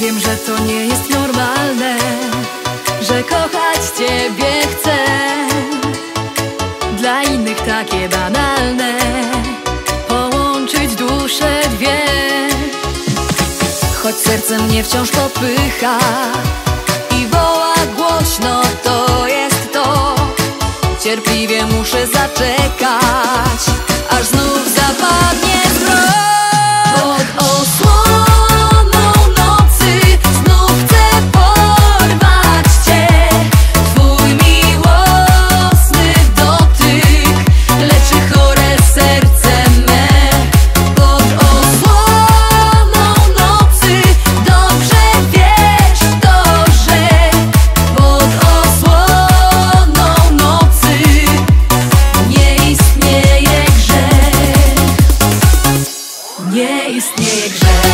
Wiem, że to nie jest normalne Że kochać Ciebie chcę. Dla innych takie banalne Połączyć dusze dwie. Choć serce mnie wciąż popycha I woła głośno To jest to. Cierpliwie muszę zaczekać Aż znów zapadnie не и снег же.